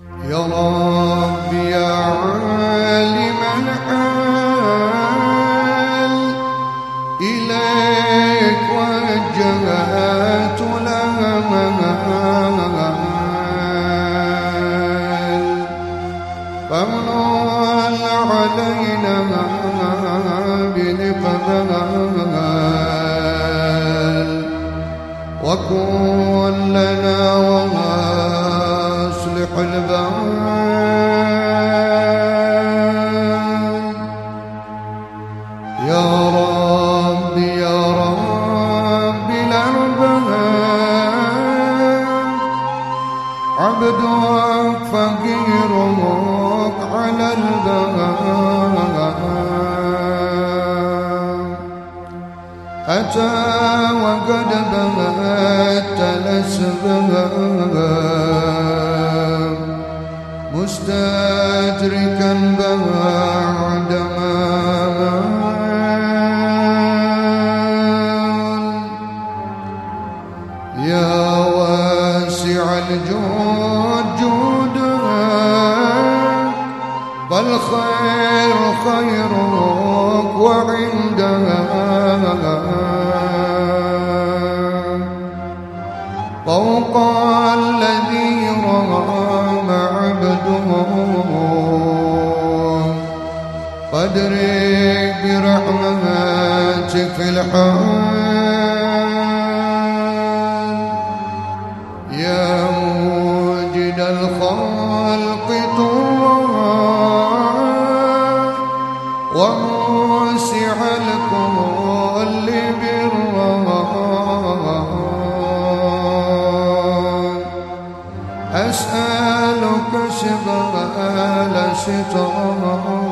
يا رب يا عالم الحال إليك وجهت الأمل. فمن علينا بالإقبال. وكن لنا يا رب يا رب الأرباب عبدك فقيرك على الباب أتى وقد بهت الأسباب. مستدركا بعد ما يا واسع الجود جودها فالخير خيرك وعندها فادرك برحمتك الحال. يا موجد الخلق طوى وموسع الكل برا أسألك سبال سترا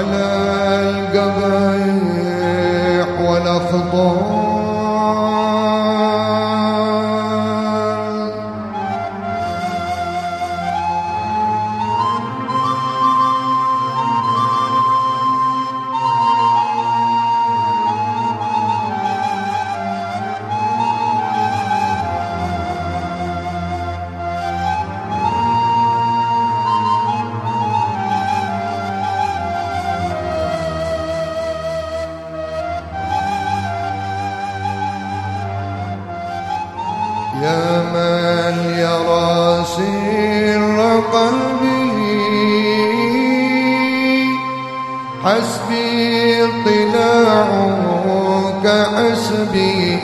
على القبائح والأخطار حسبي اطلاعك حسبي.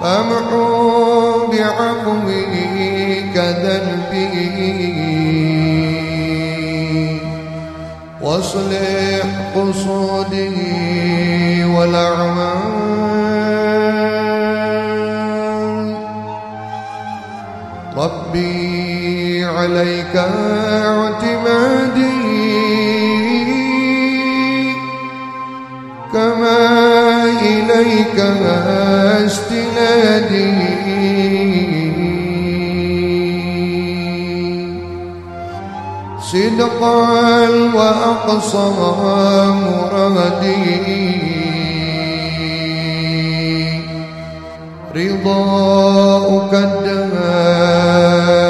فامحو بعفوك ذنبي. وأصلح قصودي والأعمال. عليك اعتمادي. كما إليك استنادي. صدقا وأقصى مرادي. رضاؤك الدائم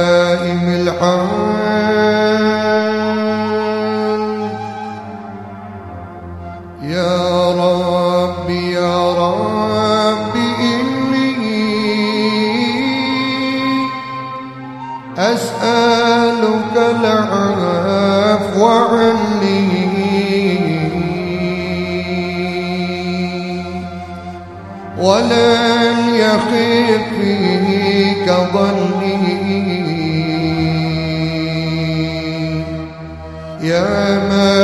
يا رب يا رب إني أسألك العفو عني. ولن يخف فيك ظني. يا مالك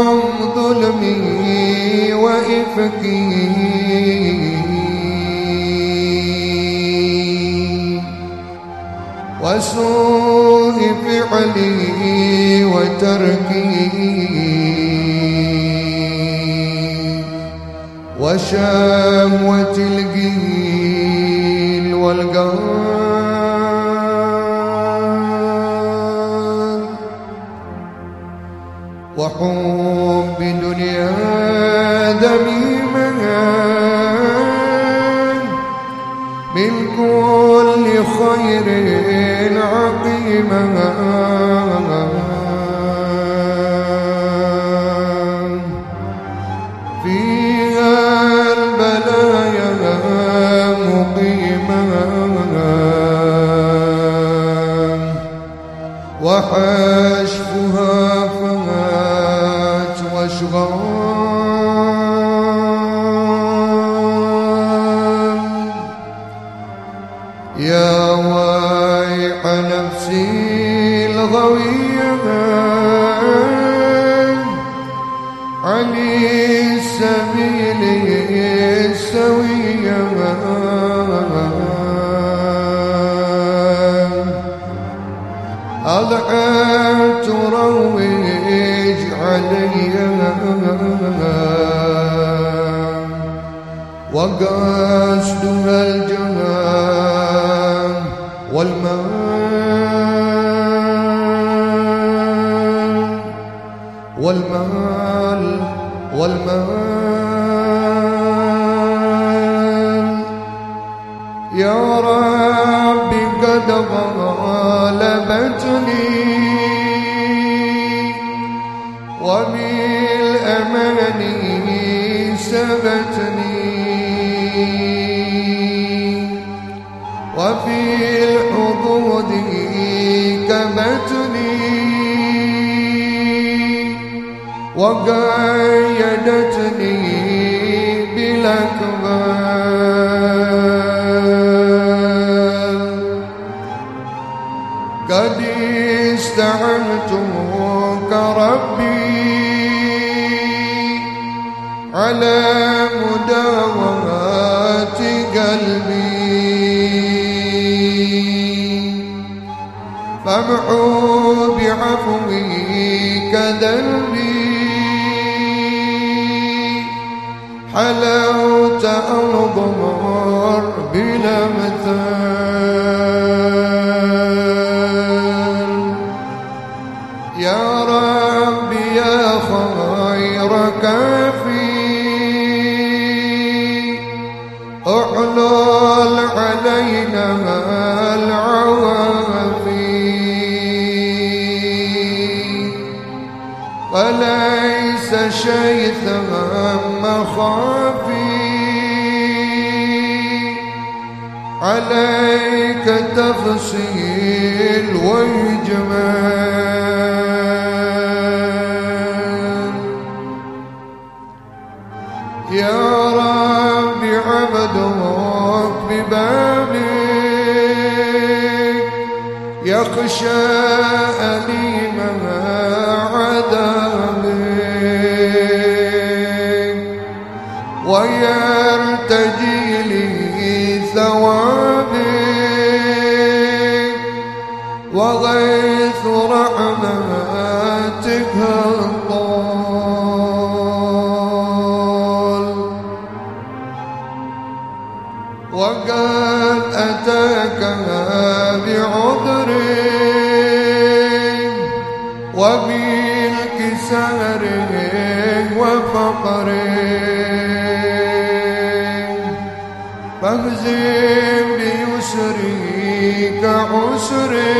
عن ظلمه وإفكه وسوء فعله وتركه وشام الجن وحب دنيا دميمها من كل خير عقيمها وحشفها الغوية عن السبيل السويه أضحى تروج علي. وقصدها الجهام والمال والمال والمال. يا ربي قد غلبتني وبالأمان سبتني. وفي وقيدتني بالأكبر قد استعنتك ربي على مداومات قلبي. فامحو بعفوك ذنبي حلاوة أنظر بلا مثال. يا ربي يا خير كافي. احلل علينا العوافي. وليس شيء ثم عليك تفصيل وإجمال يا رب عبدك ببابك يخشى أليمها الطال وقد أتاك بعذر وبالكسار وفقر فاهزم بيسرك عسرك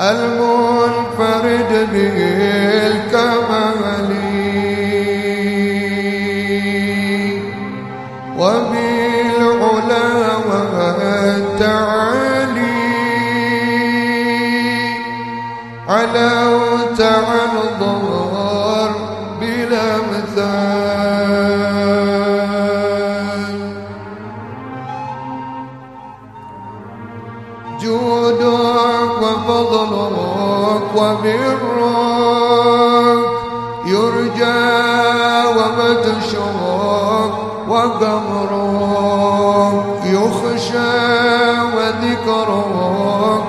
المنفع بالكمال. وبالعلا والتعالي. علوت عن ظهر بلا مثال. وبرك يرجى ومدشرك وقمرك يخشى وذكرك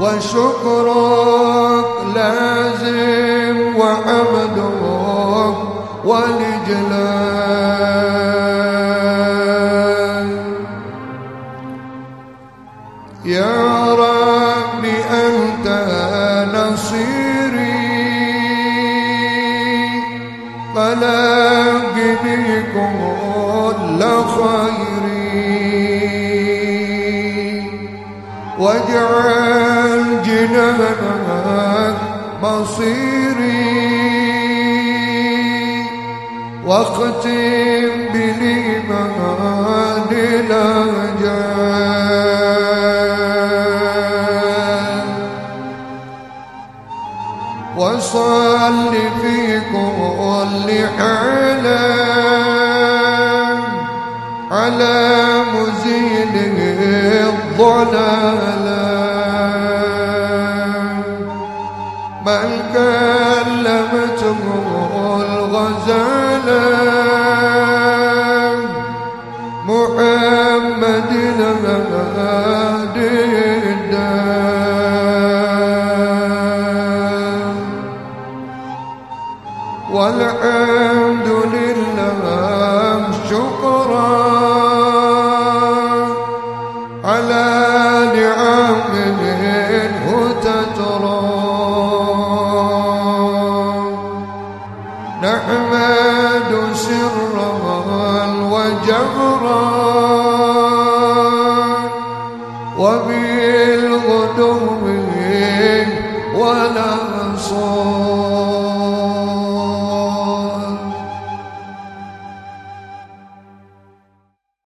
وشكرك لازم وحمدك والإجلال فلاقني كل خيري واجعل جنانك مصيري واختم بالإيمان الأجال وصل في كل حال على مزيل الضلال. من كلمته الغزال محمد الهادي